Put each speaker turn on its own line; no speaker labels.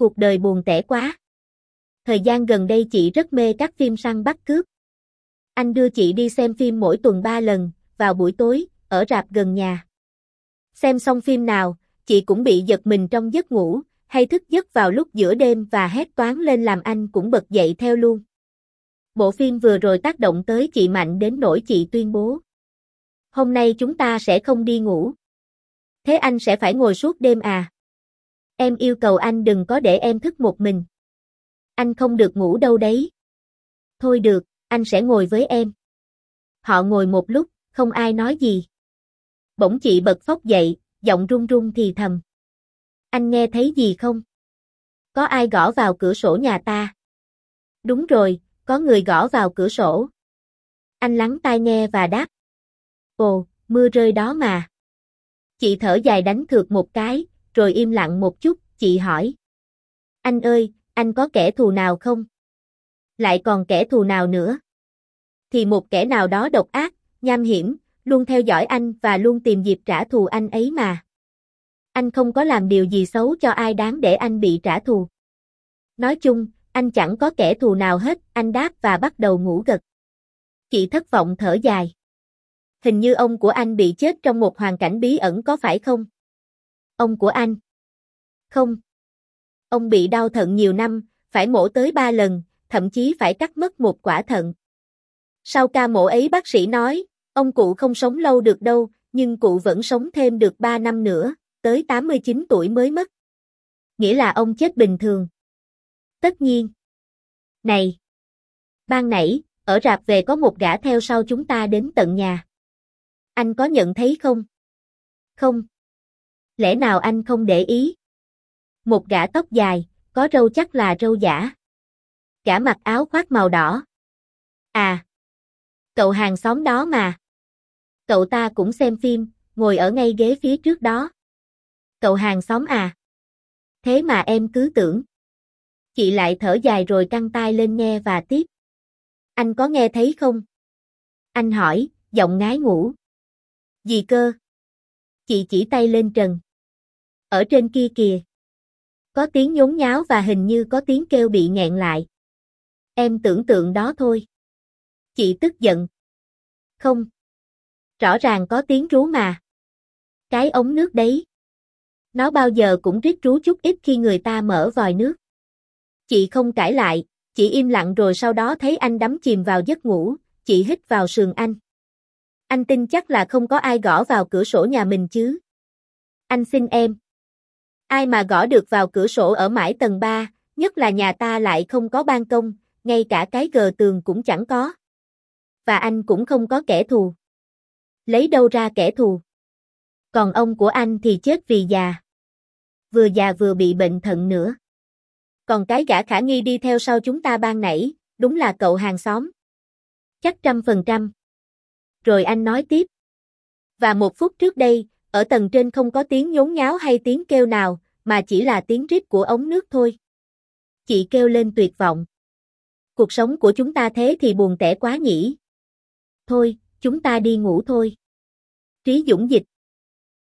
cuộc đời buồn tẻ quá. Thời gian gần đây chị rất mê các phim săn bắt cướp. Anh đưa chị đi xem phim mỗi tuần 3 lần, vào buổi tối, ở rạp gần nhà. Xem xong phim nào, chị cũng bị giật mình trong giấc ngủ, hay thức giấc vào lúc giữa đêm và hét toán lên làm anh cũng bật dậy theo luôn. Bộ phim vừa rồi tác động tới chị mạnh đến nỗi chị tuyên bố. Hôm nay chúng ta sẽ không đi ngủ. Thế anh sẽ phải ngồi suốt đêm à? Em yêu cầu anh đừng có để em thức một mình. Anh không được ngủ đâu đấy. Thôi được, anh sẽ ngồi với em. Họ ngồi một lúc, không ai nói gì. Bỗng chị bật phóc dậy, giọng run run thì thầm. Anh nghe thấy gì không? Có ai gõ vào cửa sổ nhà ta? Đúng rồi, có người gõ vào cửa sổ. Anh lắng tai nghe và đáp. Ồ, mưa rơi đó mà. Chị thở dài đánh thượt một cái, rồi im lặng một chút, chị hỏi. Anh ơi, anh có kẻ thù nào không? Lại còn kẻ thù nào nữa? Thì một kẻ nào đó độc ác, nham hiểm, luôn theo dõi anh và luôn tìm dịp trả thù anh ấy mà. Anh không có làm điều gì xấu cho ai đáng để anh bị trả thù. Nói chung, anh chẳng có kẻ thù nào hết, anh đáp và bắt đầu ngủ gật. Chị thất vọng thở dài. Hình như ông của anh bị chết trong một hoàn cảnh bí ẩn có phải không? Ông của anh? Không. Ông bị đau thận nhiều năm, phải mổ tới ba lần, thậm chí phải cắt mất một quả thận. Sau ca mổ ấy bác sĩ nói, ông cụ không sống lâu được đâu, nhưng cụ vẫn sống thêm được 3 năm nữa, tới 89 tuổi mới mất. Nghĩa là ông chết bình thường. Tất nhiên. Này! Ban nãy, ở rạp về có một gã theo sau chúng ta đến tận nhà. Anh có nhận thấy không? Không. Lẽ nào anh không để ý? Một gã tóc dài, có râu chắc là râu giả. Gã mặc áo khoác màu đỏ. À! Cậu hàng xóm đó mà. Cậu ta cũng xem phim, ngồi ở ngay ghế phía trước đó. Cậu hàng xóm à? Thế mà em cứ tưởng. Chị lại thở dài rồi căng tai lên nghe và tiếp. Anh có nghe thấy không? Anh hỏi, giọng ngái ngủ. Gì cơ? Chị chỉ tay lên trần. Ở trên kia kìa. Có tiếng nhốn nháo và hình như có tiếng kêu bị nghẹn lại. Em tưởng tượng đó thôi. Chị tức giận. Không. Rõ ràng có tiếng rú mà. Cái ống nước đấy. Nó bao giờ cũng rít rú chút ít khi người ta mở vòi nước. Chị không cãi lại, chỉ im lặng rồi sau đó thấy anh đắm chìm vào giấc ngủ, chị hít vào sườn anh. Anh tin chắc là không có ai gõ vào cửa sổ nhà mình chứ. Anh xin em. Ai mà gõ được vào cửa sổ ở mãi tầng 3, nhất là nhà ta lại không có ban công, ngay cả cái gờ tường cũng chẳng có. Và anh cũng không có kẻ thù. Lấy đâu ra kẻ thù? Còn ông của anh thì chết vì già. Vừa già vừa bị bệnh thận nữa. Còn cái gã khả nghi đi theo sau chúng ta ban nãy, đúng là cậu hàng xóm. Chắc trăm phần trăm. Rồi anh nói tiếp. Và một phút trước đây, ở tầng trên không có tiếng nhốn nháo hay tiếng kêu nào, mà chỉ là tiếng rít của ống nước thôi. Chị kêu lên tuyệt vọng. Cuộc sống của chúng ta thế thì buồn tẻ quá nhỉ. Thôi, chúng ta đi ngủ thôi. Trí Dũng Dịch